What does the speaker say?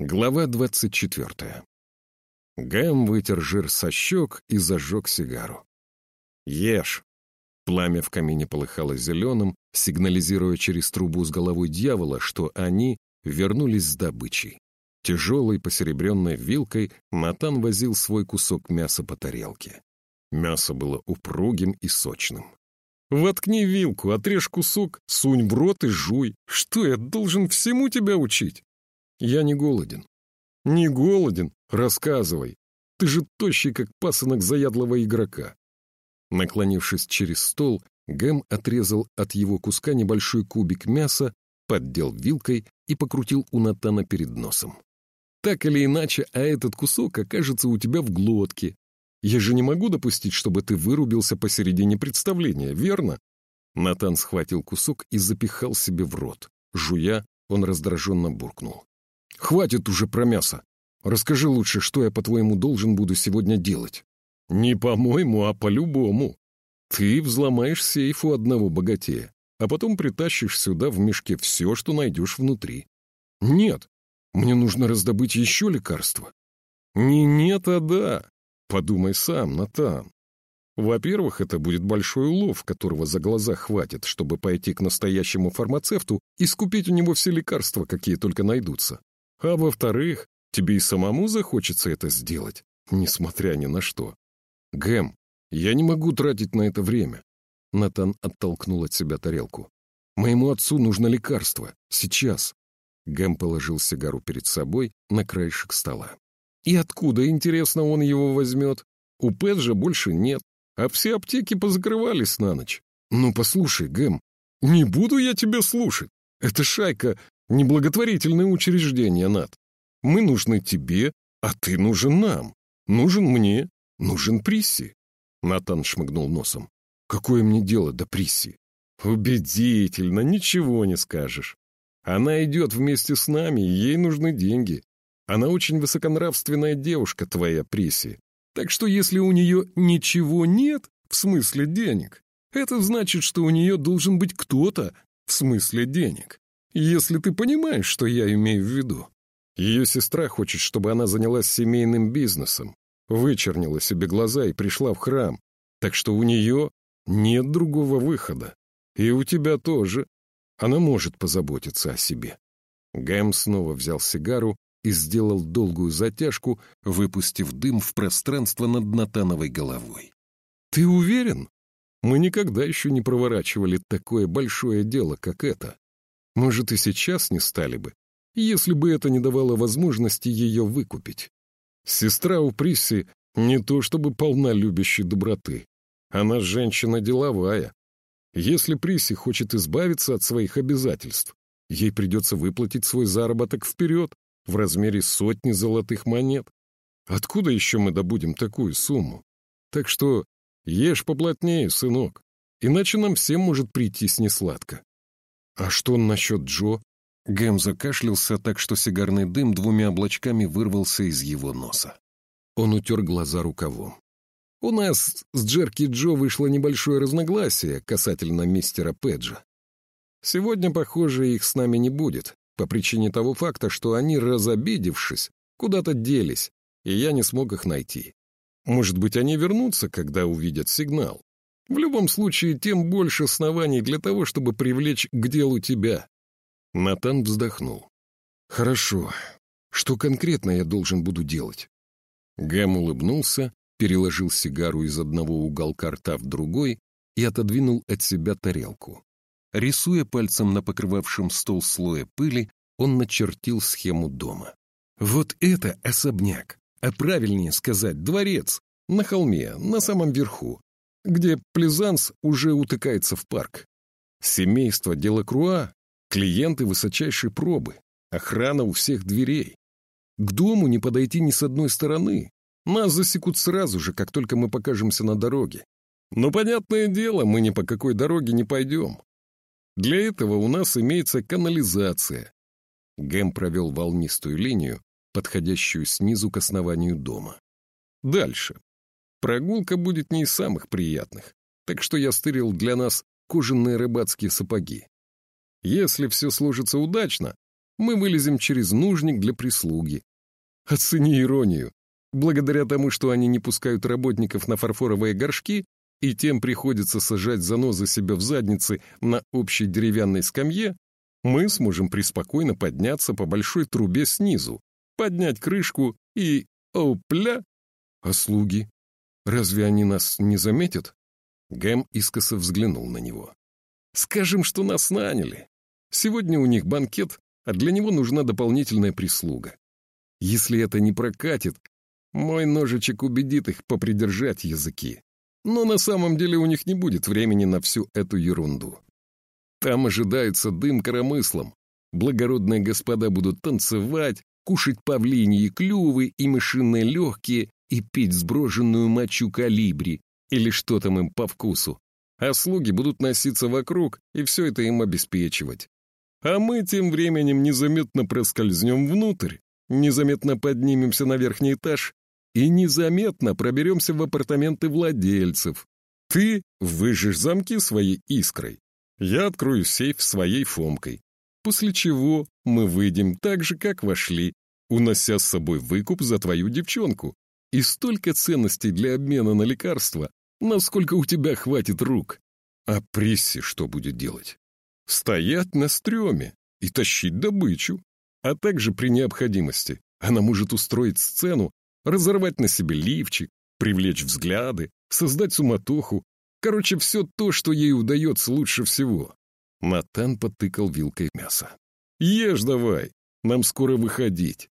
Глава двадцать четвертая. Гэм вытер жир со щек и зажег сигару. «Ешь!» Пламя в камине полыхало зеленым, сигнализируя через трубу с головой дьявола, что они вернулись с добычей. Тяжелой посеребренной вилкой Натан возил свой кусок мяса по тарелке. Мясо было упругим и сочным. «Воткни вилку, отрежь кусок, сунь в рот и жуй. Что, я должен всему тебя учить?» «Я не голоден». «Не голоден? Рассказывай. Ты же тощий, как пасынок заядлого игрока». Наклонившись через стол, Гэм отрезал от его куска небольшой кубик мяса, поддел вилкой и покрутил у Натана перед носом. «Так или иначе, а этот кусок окажется у тебя в глотке. Я же не могу допустить, чтобы ты вырубился посередине представления, верно?» Натан схватил кусок и запихал себе в рот. Жуя, он раздраженно буркнул. «Хватит уже про мясо. Расскажи лучше, что я, по-твоему, должен буду сегодня делать?» «Не по-моему, а по-любому. Ты взломаешь сейф у одного богатея, а потом притащишь сюда в мешке все, что найдешь внутри. Нет, мне нужно раздобыть еще лекарства. Не нет, а да. Подумай сам, Натан. Во-первых, это будет большой улов, которого за глаза хватит, чтобы пойти к настоящему фармацевту и скупить у него все лекарства, какие только найдутся. А во-вторых, тебе и самому захочется это сделать, несмотря ни на что. Гэм, я не могу тратить на это время. Натан оттолкнул от себя тарелку. Моему отцу нужно лекарство. Сейчас. Гэм положил сигару перед собой на краешек стола. И откуда, интересно, он его возьмет? У Пэджа больше нет, а все аптеки позакрывались на ночь. Ну, послушай, Гэм, не буду я тебя слушать. Это шайка Неблаготворительное учреждение, Над. Мы нужны тебе, а ты нужен нам. Нужен мне, нужен Присси. Натан шмыгнул носом. Какое мне дело до Присси? Убедительно, ничего не скажешь. Она идет вместе с нами, ей нужны деньги. Она очень высоконравственная девушка, твоя Присси. Так что если у нее ничего нет, в смысле денег, это значит, что у нее должен быть кто-то, в смысле денег. Если ты понимаешь, что я имею в виду. Ее сестра хочет, чтобы она занялась семейным бизнесом, вычернила себе глаза и пришла в храм. Так что у нее нет другого выхода. И у тебя тоже. Она может позаботиться о себе. Гэм снова взял сигару и сделал долгую затяжку, выпустив дым в пространство над Натановой головой. «Ты уверен? Мы никогда еще не проворачивали такое большое дело, как это. Может, и сейчас не стали бы, если бы это не давало возможности ее выкупить. Сестра у Присси не то чтобы полна любящей доброты. Она женщина деловая. Если Присси хочет избавиться от своих обязательств, ей придется выплатить свой заработок вперед в размере сотни золотых монет. Откуда еще мы добудем такую сумму? Так что ешь поплотнее, сынок, иначе нам всем может прийти несладко. «А что насчет Джо?» Гэм закашлялся так, что сигарный дым двумя облачками вырвался из его носа. Он утер глаза рукавом. «У нас с Джерки Джо вышло небольшое разногласие касательно мистера Педжа. Сегодня, похоже, их с нами не будет, по причине того факта, что они, разобидевшись, куда-то делись, и я не смог их найти. Может быть, они вернутся, когда увидят сигнал. В любом случае, тем больше оснований для того, чтобы привлечь к делу тебя. Натан вздохнул. Хорошо. Что конкретно я должен буду делать? Гэм улыбнулся, переложил сигару из одного уголка рта в другой и отодвинул от себя тарелку. Рисуя пальцем на покрывавшем стол слое пыли, он начертил схему дома. Вот это особняк, а правильнее сказать дворец, на холме, на самом верху, где Плезанс уже утыкается в парк. Семейство Делакруа, клиенты высочайшей пробы, охрана у всех дверей. К дому не подойти ни с одной стороны. Нас засекут сразу же, как только мы покажемся на дороге. Но, понятное дело, мы ни по какой дороге не пойдем. Для этого у нас имеется канализация. Гэм провел волнистую линию, подходящую снизу к основанию дома. Дальше. Прогулка будет не из самых приятных, так что я стырил для нас кожаные рыбацкие сапоги. Если все сложится удачно, мы вылезем через нужник для прислуги. Оцени иронию. Благодаря тому, что они не пускают работников на фарфоровые горшки, и тем приходится сажать занозы себе в задницы на общей деревянной скамье, мы сможем преспокойно подняться по большой трубе снизу, поднять крышку и... опля! А слуги? Разве они нас не заметят? Гэм искоса взглянул на него. Скажем, что нас наняли. Сегодня у них банкет, а для него нужна дополнительная прислуга. Если это не прокатит, мой ножичек убедит их попридержать языки. Но на самом деле у них не будет времени на всю эту ерунду. Там ожидается дым коромыслом. Благородные господа будут танцевать, кушать павлиньи клювы и мышиные легкие и пить сброженную мочу калибри или что там им по вкусу. А слуги будут носиться вокруг и все это им обеспечивать. А мы тем временем незаметно проскользнем внутрь, незаметно поднимемся на верхний этаж и незаметно проберемся в апартаменты владельцев. Ты выжжешь замки своей искрой. Я открою сейф своей фомкой. После чего мы выйдем так же, как вошли, унося с собой выкуп за твою девчонку. И столько ценностей для обмена на лекарства, насколько у тебя хватит рук. А Присси что будет делать? Стоять на стреме и тащить добычу. А также при необходимости она может устроить сцену, разорвать на себе лифчик, привлечь взгляды, создать суматоху. Короче, все то, что ей удается лучше всего. Натан потыкал вилкой мясо. «Ешь давай, нам скоро выходить.